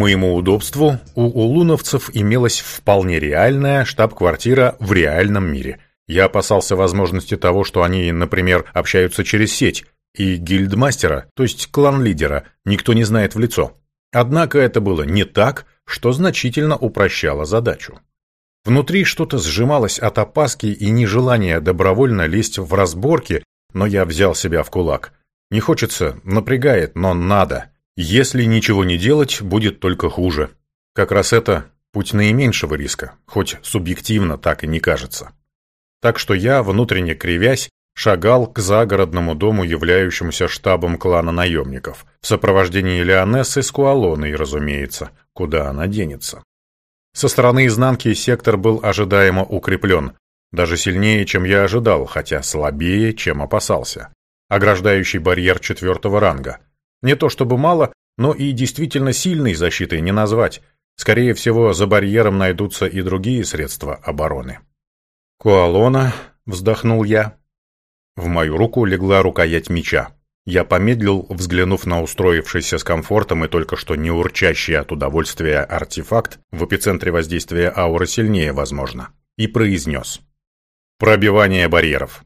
Моему удобству у улуновцев имелась вполне реальная штаб-квартира в реальном мире. Я опасался возможности того, что они, например, общаются через сеть, и гильдмастера, то есть клан-лидера, никто не знает в лицо. Однако это было не так, что значительно упрощало задачу. Внутри что-то сжималось от опаски и нежелания добровольно лезть в разборки, но я взял себя в кулак. Не хочется, напрягает, но надо. Если ничего не делать, будет только хуже. Как раз это путь наименьшего риска, хоть субъективно так и не кажется. Так что я, внутренне кривясь, шагал к загородному дому, являющемуся штабом клана наемников, в сопровождении Леонессы с Куалоной, разумеется, куда она денется. Со стороны изнанки сектор был ожидаемо укреплен, даже сильнее, чем я ожидал, хотя слабее, чем опасался. Ограждающий барьер четвертого ранга. Не то чтобы мало, но и действительно сильной защитой не назвать. Скорее всего, за барьером найдутся и другие средства обороны. «Куалона», — вздохнул я. В мою руку легла рукоять меча. Я помедлил, взглянув на устроившийся с комфортом и только что не урчащий от удовольствия артефакт, в эпицентре воздействия ауры сильнее, возможно, и произнес. Пробивание барьеров.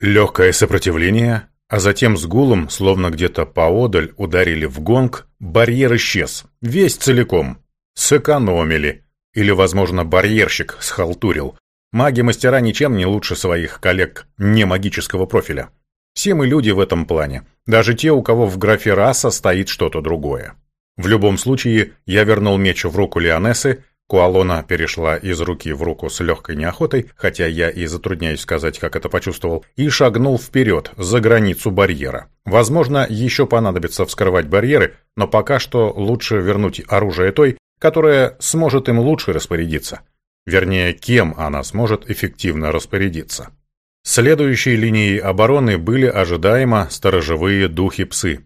Легкое сопротивление, а затем с гулом, словно где-то поодаль, ударили в гонг, барьер исчез, весь целиком. Сэкономили. Или, возможно, барьерщик схалтурил. Маги-мастера ничем не лучше своих коллег не магического профиля. Все мы люди в этом плане, даже те, у кого в графе раса стоит что-то другое. В любом случае, я вернул меч в руку Лионессы, Куалона перешла из руки в руку с легкой неохотой, хотя я и затрудняюсь сказать, как это почувствовал, и шагнул вперед, за границу барьера. Возможно, еще понадобится вскрывать барьеры, но пока что лучше вернуть оружие той, которая сможет им лучше распорядиться. Вернее, кем она сможет эффективно распорядиться. Следующей линией обороны были ожидаемо сторожевые духи-псы.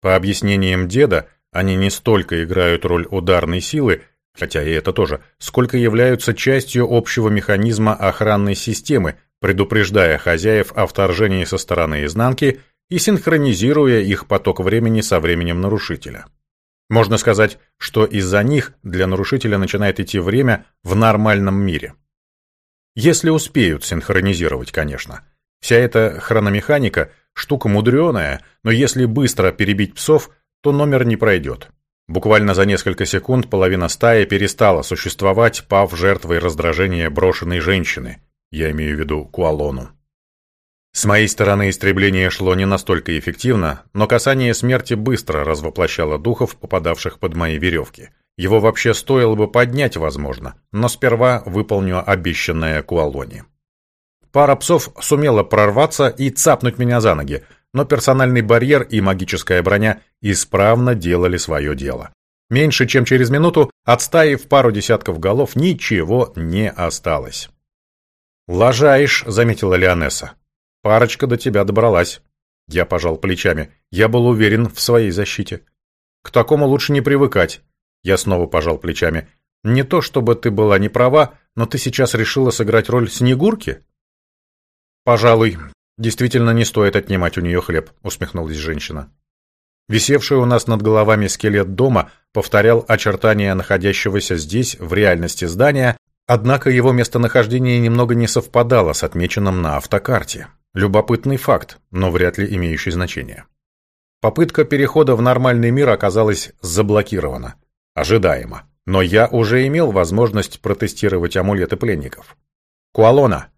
По объяснениям деда, они не столько играют роль ударной силы, хотя и это тоже, сколько являются частью общего механизма охранной системы, предупреждая хозяев о вторжении со стороны изнанки и синхронизируя их поток времени со временем нарушителя. Можно сказать, что из-за них для нарушителя начинает идти время в нормальном мире. Если успеют синхронизировать, конечно. Вся эта хрономеханика – штука мудреная, но если быстро перебить псов, то номер не пройдет. Буквально за несколько секунд половина стаи перестала существовать, пав жертвой раздражения брошенной женщины. Я имею в виду Куалону. С моей стороны истребление шло не настолько эффективно, но касание смерти быстро развоплощало духов, попадавших под мои веревки – его вообще стоило бы поднять, возможно, но сперва выполню обещанное Куалони. Пара псов сумела прорваться и цапнуть меня за ноги, но персональный барьер и магическая броня исправно делали свое дело. Меньше чем через минуту от стаи в пару десятков голов ничего не осталось. «Лажаешь», — заметила Леонесса. «Парочка до тебя добралась». Я пожал плечами. Я был уверен в своей защите. К такому лучше не привыкать. Я снова пожал плечами. «Не то чтобы ты была не права, но ты сейчас решила сыграть роль Снегурки?» «Пожалуй, действительно не стоит отнимать у нее хлеб», — усмехнулась женщина. Висевший у нас над головами скелет дома повторял очертания находящегося здесь, в реальности здания, однако его местонахождение немного не совпадало с отмеченным на автокарте. Любопытный факт, но вряд ли имеющий значение. Попытка перехода в нормальный мир оказалась заблокирована. Ожидаемо. Но я уже имел возможность протестировать амулеты пленников. Куалона.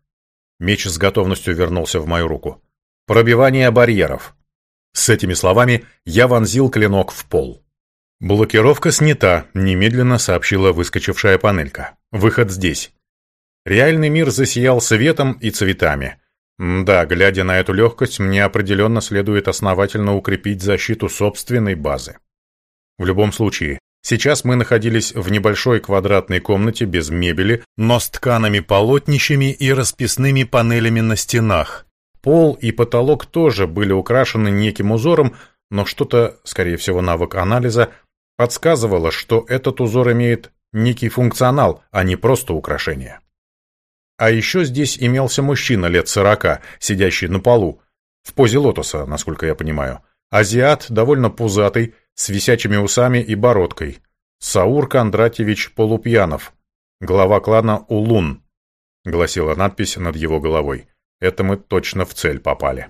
Меч с готовностью вернулся в мою руку. Пробивание барьеров. С этими словами я вонзил клинок в пол. Блокировка снята, немедленно сообщила выскочившая панелька. Выход здесь. Реальный мир засиял светом и цветами. Да, глядя на эту легкость, мне определенно следует основательно укрепить защиту собственной базы. В любом случае, Сейчас мы находились в небольшой квадратной комнате без мебели, но с тканами-полотнищами и расписными панелями на стенах. Пол и потолок тоже были украшены неким узором, но что-то, скорее всего навык анализа, подсказывало, что этот узор имеет некий функционал, а не просто украшение. А еще здесь имелся мужчина лет сорока, сидящий на полу, в позе лотоса, насколько я понимаю. Азиат, довольно пузатый, с висячими усами и бородкой. Саур Кондратьевич Полупьянов, глава клана Улун, гласила надпись над его головой. Это мы точно в цель попали.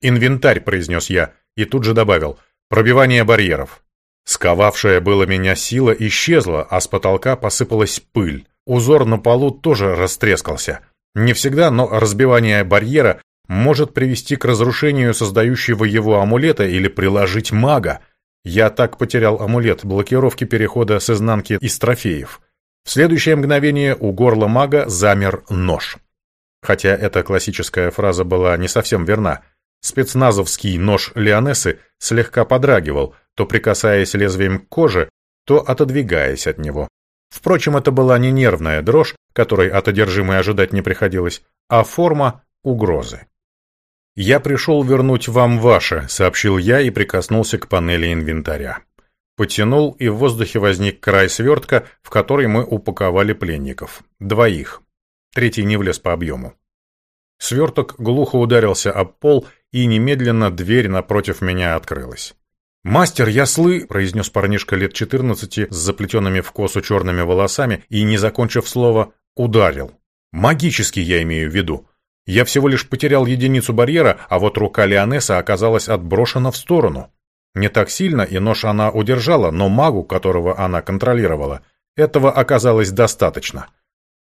«Инвентарь», — произнес я, и тут же добавил, «пробивание барьеров». Сковавшая было меня сила исчезла, а с потолка посыпалась пыль. Узор на полу тоже растрескался. Не всегда, но разбивание барьера может привести к разрушению создающего его амулета или приложить мага. Я так потерял амулет блокировки перехода с изнанки из трофеев. В следующее мгновение у горла мага замер нож. Хотя эта классическая фраза была не совсем верна. Спецназовский нож Леонессы слегка подрагивал, то прикасаясь лезвием к коже, то отодвигаясь от него. Впрочем, это была не нервная дрожь, которой от одержимой ожидать не приходилось, а форма угрозы. «Я пришел вернуть вам ваше», — сообщил я и прикоснулся к панели инвентаря. Потянул, и в воздухе возник край свертка, в который мы упаковали пленников. Двоих. Третий не влез по объему. Сверток глухо ударился об пол, и немедленно дверь напротив меня открылась. «Мастер, я слы!» — произнес парнишка лет четырнадцати с заплетенными в косу черными волосами и, не закончив слова, ударил. «Магически я имею в виду. Я всего лишь потерял единицу барьера, а вот рука Леонесса оказалась отброшена в сторону. Не так сильно, и нож она удержала, но магу, которого она контролировала, этого оказалось достаточно.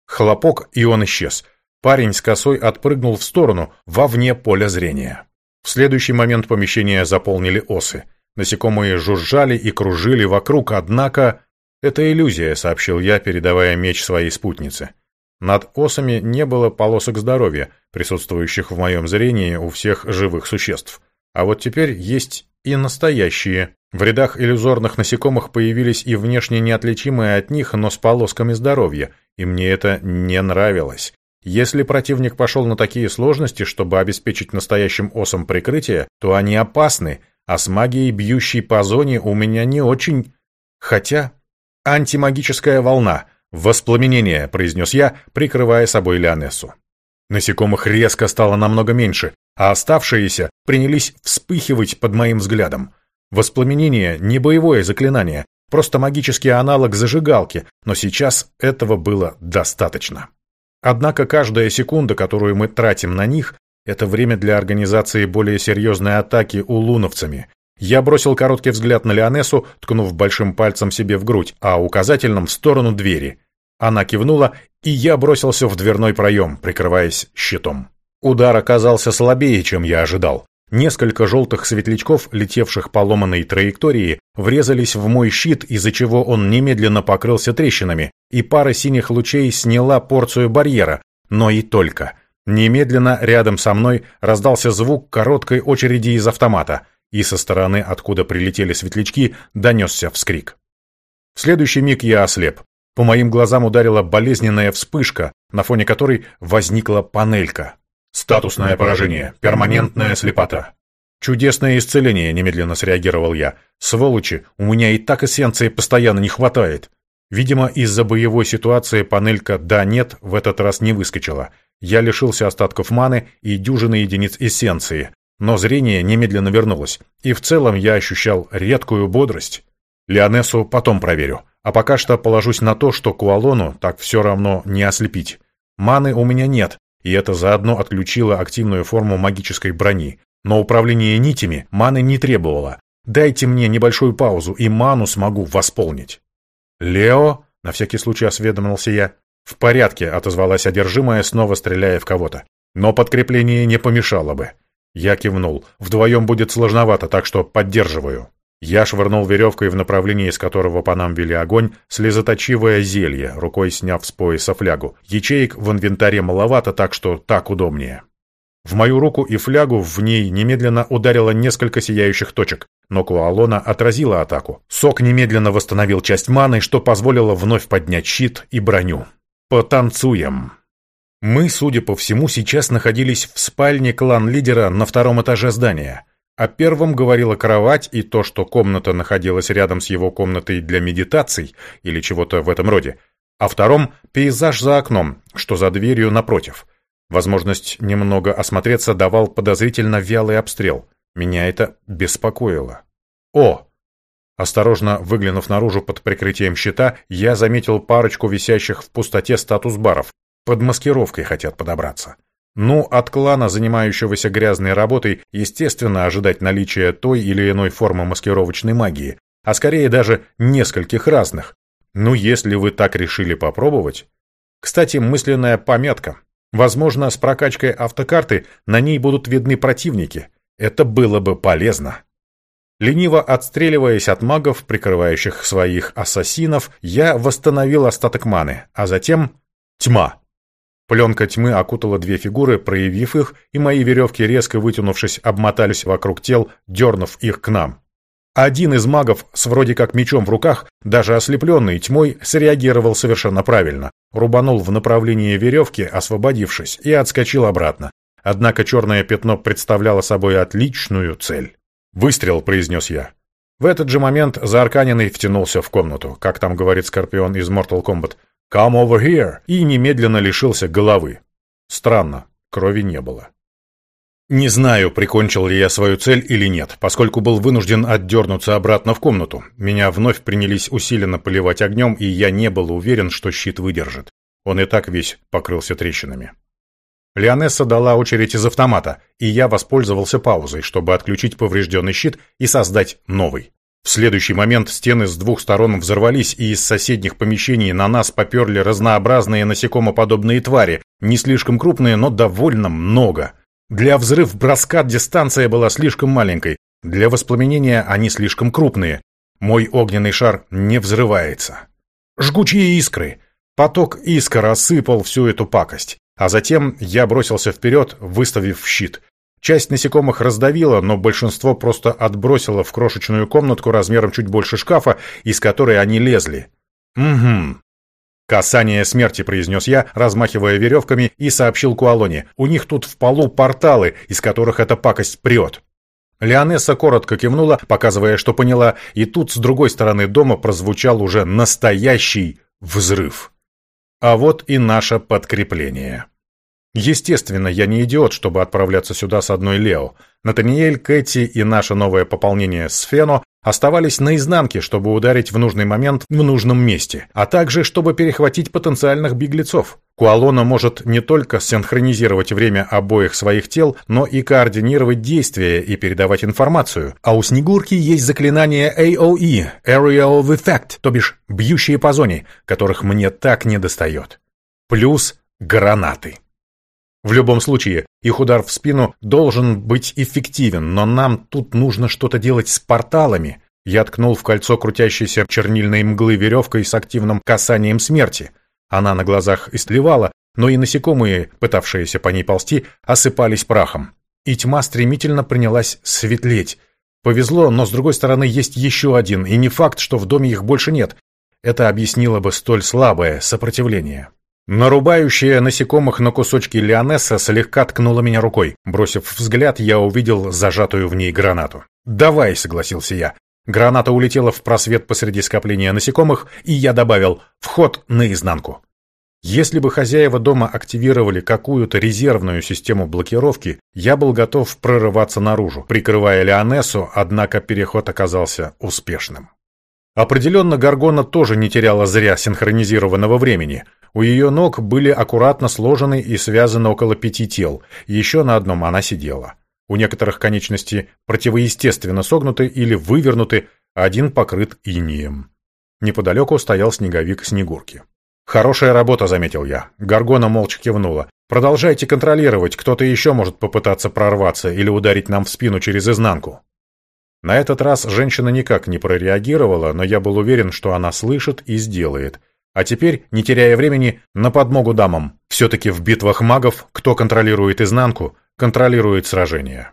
Хлопок, и он исчез. Парень с косой отпрыгнул в сторону, вовне поля зрения. В следующий момент помещение заполнили осы — Насекомые жужжали и кружили вокруг, однако... «Это иллюзия», — сообщил я, передавая меч своей спутнице. Над осами не было полосок здоровья, присутствующих в моем зрении у всех живых существ. А вот теперь есть и настоящие. В рядах иллюзорных насекомых появились и внешне неотличимые от них, но с полосками здоровья, и мне это не нравилось. Если противник пошел на такие сложности, чтобы обеспечить настоящим осам прикрытие, то они опасны, а с магией, бьющей по зоне, у меня не очень... Хотя... Антимагическая волна. Воспламенение, произнес я, прикрывая собой Леонессу. Насекомых резко стало намного меньше, а оставшиеся принялись вспыхивать под моим взглядом. Воспламенение — не боевое заклинание, просто магический аналог зажигалки, но сейчас этого было достаточно. Однако каждая секунда, которую мы тратим на них, это время для организации более серьезной атаки улуновцами. Я бросил короткий взгляд на Леонессу, ткнув большим пальцем себе в грудь, а указательным в сторону двери. Она кивнула, и я бросился в дверной проем, прикрываясь щитом. Удар оказался слабее, чем я ожидал. Несколько желтых светлячков, летевших по ломаной траектории, врезались в мой щит, из-за чего он немедленно покрылся трещинами, и пара синих лучей сняла порцию барьера, но и только. Немедленно рядом со мной раздался звук короткой очереди из автомата, и со стороны, откуда прилетели светлячки, донесся вскрик. В следующий миг я ослеп. По моим глазам ударила болезненная вспышка, на фоне которой возникла панелька. «Статусное поражение. Перманентная слепота». «Чудесное исцеление», — немедленно среагировал я. «Сволочи, у меня и так эссенции постоянно не хватает». Видимо, из-за боевой ситуации панелька «да-нет» в этот раз не выскочила. Я лишился остатков маны и дюжины единиц эссенции, но зрение немедленно вернулось, и в целом я ощущал редкую бодрость. Леонессу потом проверю, а пока что положусь на то, что Куалону так все равно не ослепить. Маны у меня нет, и это заодно отключило активную форму магической брони. Но управление нитями маны не требовало. Дайте мне небольшую паузу, и ману смогу восполнить. «Лео?» — на всякий случай осведомился я. «В порядке», — отозвалась одержимая, снова стреляя в кого-то. «Но подкрепление не помешало бы». Я кивнул. «Вдвоем будет сложновато, так что поддерживаю». Я швырнул веревкой в направлении, из которого по нам вели огонь, слезоточивое зелье, рукой сняв с пояса флягу. Ячеек в инвентаре маловато, так что так удобнее. В мою руку и флягу в ней немедленно ударило несколько сияющих точек, но Куалона отразила атаку. Сок немедленно восстановил часть маны, что позволило вновь поднять щит и броню. «Потанцуем!» Мы, судя по всему, сейчас находились в спальне клан-лидера на втором этаже здания. О первом говорила кровать и то, что комната находилась рядом с его комнатой для медитаций или чего-то в этом роде. О втором — пейзаж за окном, что за дверью напротив. Возможность немного осмотреться давал подозрительно вялый обстрел. Меня это беспокоило. О! Осторожно выглянув наружу под прикрытием щита, я заметил парочку висящих в пустоте статус-баров. Под маскировкой хотят подобраться. Ну, от клана, занимающегося грязной работой, естественно, ожидать наличия той или иной формы маскировочной магии, а скорее даже нескольких разных. Ну, если вы так решили попробовать. Кстати, мысленная пометка. Возможно, с прокачкой автокарты на ней будут видны противники. Это было бы полезно. Лениво отстреливаясь от магов, прикрывающих своих ассасинов, я восстановил остаток маны, а затем тьма. Пленка тьмы окутала две фигуры, проявив их, и мои веревки, резко вытянувшись, обмотались вокруг тел, дернув их к нам. Один из магов с вроде как мечом в руках, даже ослепленный тьмой, среагировал совершенно правильно. Рубанул в направлении веревки, освободившись, и отскочил обратно. Однако черное пятно представляло собой отличную цель. «Выстрел», — произнес я. В этот же момент Заарканенный втянулся в комнату, как там говорит Скорпион из Mortal Kombat — «Come over here!» и немедленно лишился головы. Странно, крови не было. Не знаю, прикончил ли я свою цель или нет, поскольку был вынужден отдернуться обратно в комнату. Меня вновь принялись усиленно поливать огнем, и я не был уверен, что щит выдержит. Он и так весь покрылся трещинами. Леонесса дала очередь из автомата, и я воспользовался паузой, чтобы отключить поврежденный щит и создать новый. В следующий момент стены с двух сторон взорвались, и из соседних помещений на нас поперли разнообразные насекомоподобные твари, не слишком крупные, но довольно много. Для взрыв-броска дистанция была слишком маленькой, для воспламенения они слишком крупные. Мой огненный шар не взрывается. Жгучие искры. Поток искр осыпал всю эту пакость. А затем я бросился вперед, выставив щит. Часть насекомых раздавило, но большинство просто отбросило в крошечную комнатку размером чуть больше шкафа, из которой они лезли. «Угу». «Касание смерти», — произнес я, размахивая веревками, и сообщил Куалоне. «У них тут в полу порталы, из которых эта пакость прет». Леонесса коротко кивнула, показывая, что поняла, и тут с другой стороны дома прозвучал уже настоящий взрыв. А вот и наше подкрепление. Естественно, я не идиот, чтобы отправляться сюда с одной Лео. Натаниэль, Кэти и наше новое пополнение Сфено оставались наизнанке, чтобы ударить в нужный момент в нужном месте, а также чтобы перехватить потенциальных беглецов. Куалона может не только синхронизировать время обоих своих тел, но и координировать действия и передавать информацию. А у Снегурки есть заклинание AOE – Area of Effect, то бишь бьющие по зоне, которых мне так недостает. Плюс гранаты. В любом случае, их удар в спину должен быть эффективен, но нам тут нужно что-то делать с порталами. Я ткнул в кольцо крутящейся чернильной мглы веревкой с активным касанием смерти. Она на глазах истлевала, но и насекомые, пытавшиеся по ней ползти, осыпались прахом. И тьма стремительно принялась светлеть. Повезло, но с другой стороны есть еще один, и не факт, что в доме их больше нет. Это объяснило бы столь слабое сопротивление. Нарубающая насекомых на кусочки Леонесса слегка ткнула меня рукой. Бросив взгляд, я увидел зажатую в ней гранату. «Давай», — согласился я. Граната улетела в просвет посреди скопления насекомых, и я добавил «вход наизнанку». Если бы хозяева дома активировали какую-то резервную систему блокировки, я был готов прорываться наружу, прикрывая Леонессу, однако переход оказался успешным. Определенно, Гаргона тоже не теряла зря синхронизированного времени — у ее ног были аккуратно сложены и связаны около пяти тел, еще на одном она сидела. У некоторых конечности противоестественно согнуты или вывернуты, один покрыт инием. Неподалеку стоял снеговик Снегурки. «Хорошая работа», — заметил я. Гаргона молча кивнула. «Продолжайте контролировать, кто-то еще может попытаться прорваться или ударить нам в спину через изнанку». На этот раз женщина никак не прореагировала, но я был уверен, что она слышит и сделает. А теперь, не теряя времени, на подмогу дамам. Все-таки в битвах магов, кто контролирует изнанку, контролирует сражение.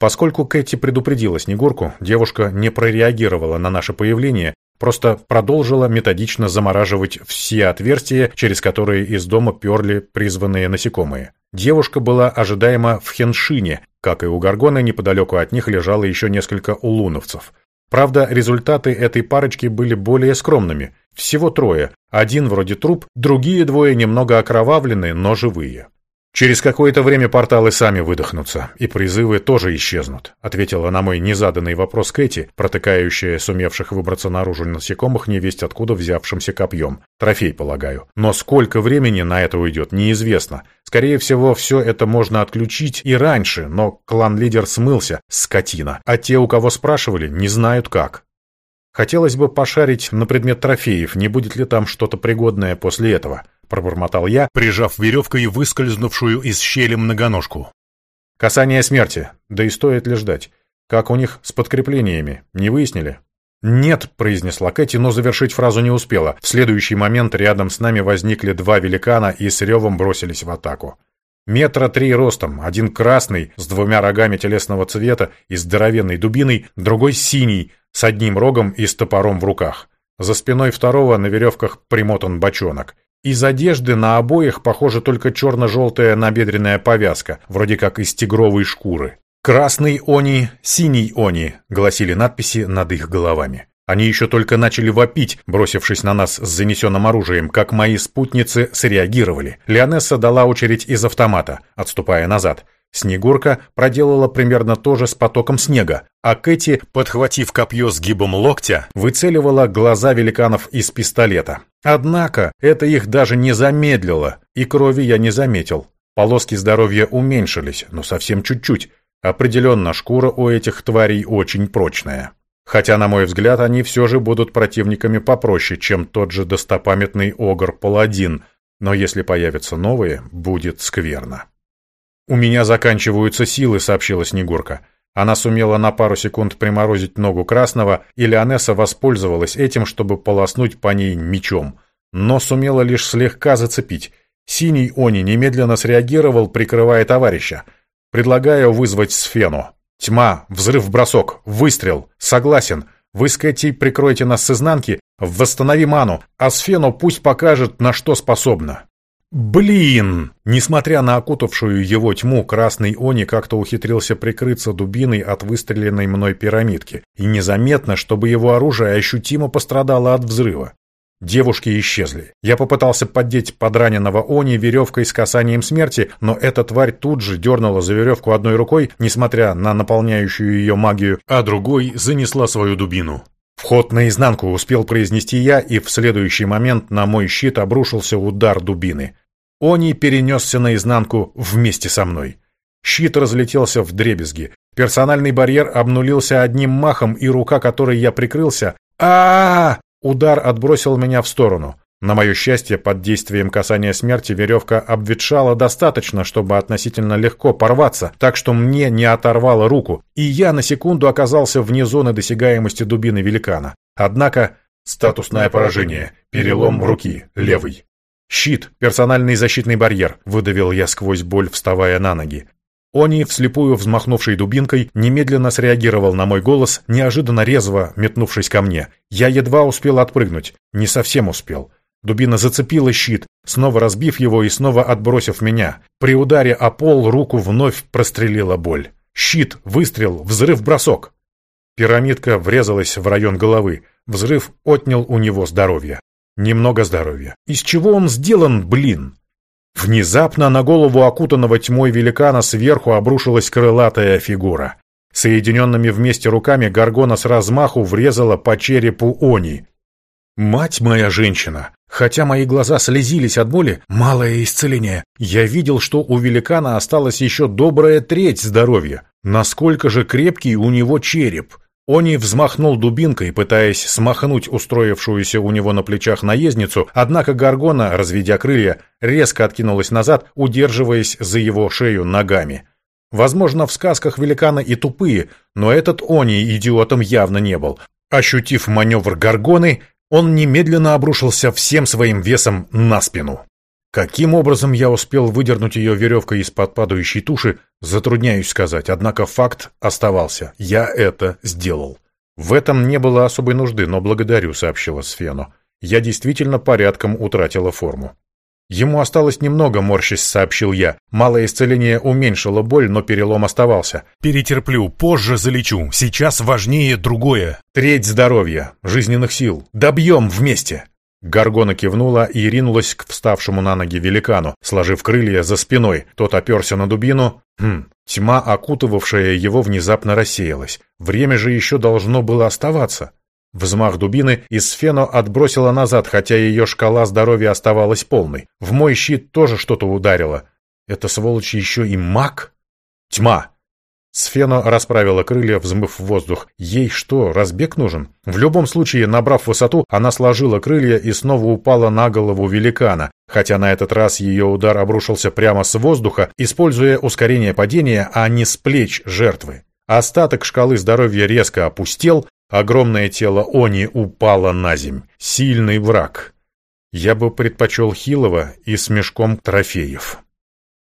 Поскольку Кэти предупредила Снегурку, девушка не прореагировала на наше появление, просто продолжила методично замораживать все отверстия, через которые из дома перли призванные насекомые. Девушка была ожидаемо в Хеншине, как и у Гаргона, неподалеку от них лежало еще несколько улуновцев. Правда, результаты этой парочки были более скромными. Всего трое. Один вроде труп, другие двое немного окровавленные, но живые. «Через какое-то время порталы сами выдохнутся, и призывы тоже исчезнут», ответила на мой незаданный вопрос Кэти, протыкающая сумевших выбраться наружу насекомых невесть откуда взявшимся копьем. Трофей, полагаю. Но сколько времени на это уйдет, неизвестно. Скорее всего, все это можно отключить и раньше, но клан-лидер смылся, скотина. А те, у кого спрашивали, не знают как. Хотелось бы пошарить на предмет трофеев, не будет ли там что-то пригодное после этого пробормотал я, прижав веревкой выскользнувшую из щели многоножку. «Касание смерти. Да и стоит ли ждать? Как у них с подкреплениями? Не выяснили?» «Нет», — произнесла Кэти, но завершить фразу не успела. В следующий момент рядом с нами возникли два великана и с ревом бросились в атаку. Метра три ростом, один красный, с двумя рогами телесного цвета и здоровенной дубиной, другой синий, с одним рогом и с топором в руках. За спиной второго на веревках примотан бочонок. Из одежды на обоих, похоже, только черно-желтая набедренная повязка, вроде как из тигровой шкуры. «Красный они, синий они», — гласили надписи над их головами. Они еще только начали вопить, бросившись на нас с занесенным оружием, как мои спутницы среагировали. Леонесса дала очередь из автомата, отступая назад. Снегурка проделала примерно то же с потоком снега, а Кэти, подхватив копье с гибом локтя, выцеливала глаза великанов из пистолета. Однако это их даже не замедлило, и крови я не заметил. Полоски здоровья уменьшились, но совсем чуть-чуть. Определенно, шкура у этих тварей очень прочная. Хотя, на мой взгляд, они все же будут противниками попроще, чем тот же достопамятный Огр-Паладин, но если появятся новые, будет скверно. «У меня заканчиваются силы», — сообщила Снегурка. Она сумела на пару секунд приморозить ногу Красного, и Леонесса воспользовалась этим, чтобы полоснуть по ней мечом. Но сумела лишь слегка зацепить. Синий Они немедленно среагировал, прикрывая товарища. «Предлагаю вызвать Сфену. Тьма, взрыв-бросок, выстрел. Согласен. Вы с Кэти прикройте нас с изнанки, восстанови ману, а Сфену пусть покажет, на что способна». «Блин!» Несмотря на окутавшую его тьму, красный Они как-то ухитрился прикрыться дубиной от выстреленной мной пирамидки, и незаметно, чтобы его оружие ощутимо пострадало от взрыва. Девушки исчезли. Я попытался поддеть подраненного Они веревкой с касанием смерти, но эта тварь тут же дернула за веревку одной рукой, несмотря на наполняющую ее магию, а другой занесла свою дубину. «Вход наизнанку» успел произнести я, и в следующий момент на мой щит обрушился удар дубины. Они перенесся наизнанку вместе со мной. Щит разлетелся в дребезги. Персональный барьер обнулился одним махом, и рука, которой я прикрылся... а, -а, -а Удар отбросил меня в сторону. На мое счастье, под действием касания смерти веревка обветшала достаточно, чтобы относительно легко порваться, так что мне не оторвало руку, и я на секунду оказался вне зоны досягаемости дубины великана. Однако... Статусное поражение. Перелом руки. Левый. «Щит! Персональный защитный барьер!» — выдавил я сквозь боль, вставая на ноги. Они, вслепую взмахнувшей дубинкой, немедленно среагировал на мой голос, неожиданно резво метнувшись ко мне. Я едва успел отпрыгнуть. Не совсем успел. Дубина зацепила щит, снова разбив его и снова отбросив меня. При ударе о пол руку вновь прострелила боль. Щит, выстрел, взрыв-бросок. Пирамидка врезалась в район головы. Взрыв отнял у него здоровье. Немного здоровья. Из чего он сделан, блин? Внезапно на голову окутанного тьмой великана сверху обрушилась крылатая фигура. Соединенными вместе руками Гаргона с размаху врезала по черепу Они. «Мать моя женщина!» Хотя мои глаза слезились от боли, малое исцеление, я видел, что у великана осталась еще добрая треть здоровья. Насколько же крепкий у него череп. Они взмахнул дубинкой, пытаясь смахнуть устроившуюся у него на плечах наездницу, однако Гаргона, разведя крылья, резко откинулась назад, удерживаясь за его шею ногами. Возможно, в сказках великана и тупые, но этот Они идиотом явно не был. Ощутив маневр Гаргоны, он немедленно обрушился всем своим весом на спину. Каким образом я успел выдернуть ее веревкой из-под падающей туши, затрудняюсь сказать, однако факт оставался. Я это сделал. В этом не было особой нужды, но благодарю, сообщила Сфену. Я действительно порядком утратила форму. Ему осталось немного, морщись, сообщил я. Малое исцеление уменьшило боль, но перелом оставался. Перетерплю, позже залечу. Сейчас важнее другое. Треть здоровья, жизненных сил. Добьем вместе. Гаргона кивнула и ринулась к вставшему на ноги великану, сложив крылья за спиной. Тот оперся на дубину. Хм, тьма, окутывавшая его, внезапно рассеялась. Время же еще должно было оставаться. Взмах дубины из Фено отбросила назад, хотя ее шкала здоровья оставалась полной. В мой щит тоже что-то ударило. Это сволочь еще и маг? Тьма! Сфено расправила крылья, взмыв в воздух. Ей что, разбег нужен? В любом случае, набрав высоту, она сложила крылья и снова упала на голову великана, хотя на этот раз ее удар обрушился прямо с воздуха, используя ускорение падения, а не с плеч жертвы. Остаток шкалы здоровья резко опустел, огромное тело Они упало на земь. Сильный враг. Я бы предпочел Хилова и с мешком трофеев.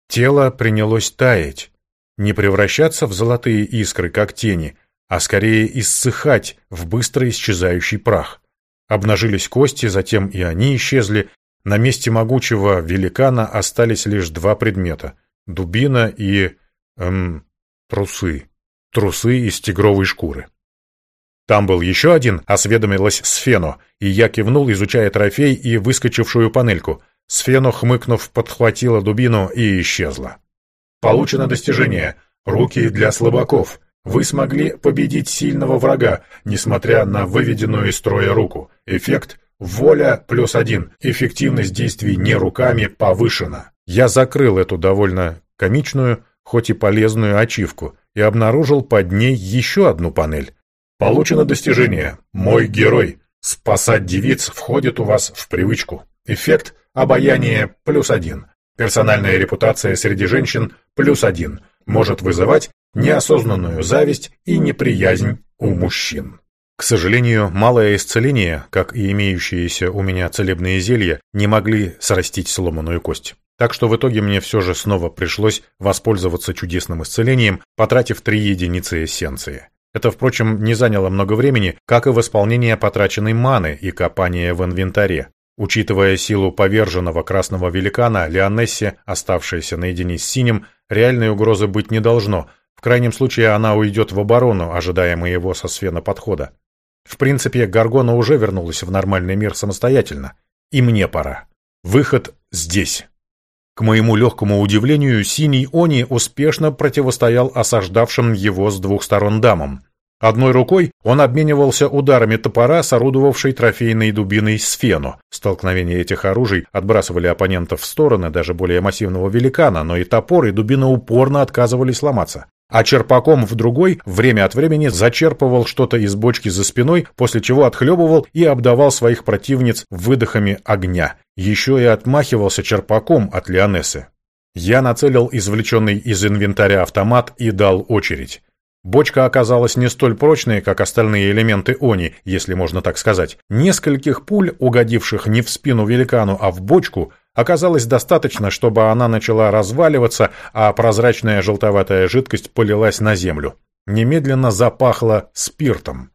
Тело принялось таять не превращаться в золотые искры, как тени, а скорее иссыхать в быстро исчезающий прах. Обнажились кости, затем и они исчезли. На месте могучего великана остались лишь два предмета — дубина и... эм... трусы. Трусы из тигровой шкуры. Там был еще один, осведомилась Сфено, и я кивнул, изучая трофей и выскочившую панельку. Сфено, хмыкнув, подхватила дубину и исчезла. Получено достижение «Руки для слабаков». Вы смогли победить сильного врага, несмотря на выведенную из строя руку. Эффект «Воля плюс один». Эффективность действий не руками повышена. Я закрыл эту довольно комичную, хоть и полезную ачивку и обнаружил под ней еще одну панель. Получено достижение «Мой герой». Спасать девиц входит у вас в привычку. Эффект «Обаяние плюс один». Персональная репутация среди женщин плюс один может вызывать неосознанную зависть и неприязнь у мужчин. К сожалению, малое исцеление, как и имеющиеся у меня целебные зелья, не могли срастить сломанную кость. Так что в итоге мне все же снова пришлось воспользоваться чудесным исцелением, потратив три единицы эссенции. Это, впрочем, не заняло много времени, как и восполнение потраченной маны и копание в инвентаре. Учитывая силу поверженного красного великана, Леонессе, оставшаяся наедине с синим, реальной угрозы быть не должно. В крайнем случае она уйдет в оборону, ожидая моего со Свена подхода. В принципе, Гаргона уже вернулась в нормальный мир самостоятельно. И мне пора. Выход здесь. К моему легкому удивлению, синий Они успешно противостоял осаждавшим его с двух сторон дамам. Одной рукой он обменивался ударами топора с орудовавшей трофейной дубиной Сфену. Столкновения этих оружий отбрасывали оппонентов в стороны даже более массивного великана, но и топор, и дубина упорно отказывались ломаться. А черпаком в другой время от времени зачерпывал что-то из бочки за спиной, после чего отхлебывал и обдавал своих противниц выдохами огня. Еще и отмахивался черпаком от Лионессы. Я нацелил извлеченный из инвентаря автомат и дал очередь. Бочка оказалась не столь прочной, как остальные элементы они, если можно так сказать. Нескольких пуль, угодивших не в спину великану, а в бочку, оказалось достаточно, чтобы она начала разваливаться, а прозрачная желтоватая жидкость полилась на землю. Немедленно запахло спиртом.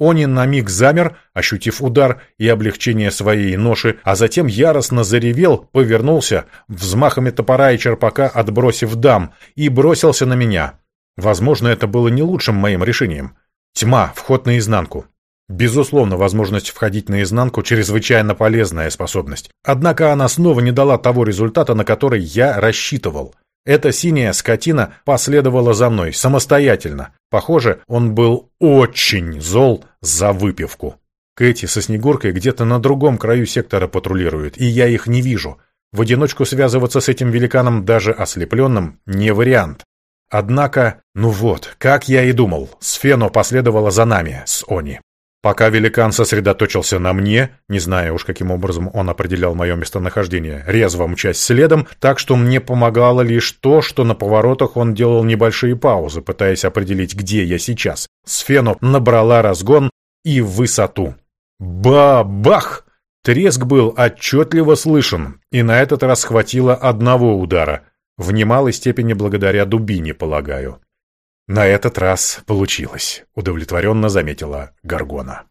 Они на миг замер, ощутив удар и облегчение своей ноши, а затем яростно заревел, повернулся, взмахами топора и черпака отбросив дам, и бросился на меня. Возможно, это было не лучшим моим решением. Тьма, вход наизнанку. Безусловно, возможность входить наизнанку – чрезвычайно полезная способность. Однако она снова не дала того результата, на который я рассчитывал. Эта синяя скотина последовала за мной самостоятельно. Похоже, он был очень зол за выпивку. Кэти со Снегуркой где-то на другом краю сектора патрулируют, и я их не вижу. В одиночку связываться с этим великаном, даже ослепленным, не вариант. Однако, ну вот, как я и думал, Сфено последовала за нами, с Они. Пока великан сосредоточился на мне, не зная уж каким образом он определял мое местонахождение, резво мчась следом, так что мне помогало лишь то, что на поворотах он делал небольшие паузы, пытаясь определить, где я сейчас. Сфено набрала разгон и высоту. Ба-бах! Треск был отчетливо слышен, и на этот раз хватило одного удара — в немалой степени благодаря дубине, полагаю. На этот раз получилось, удовлетворенно заметила Гаргона.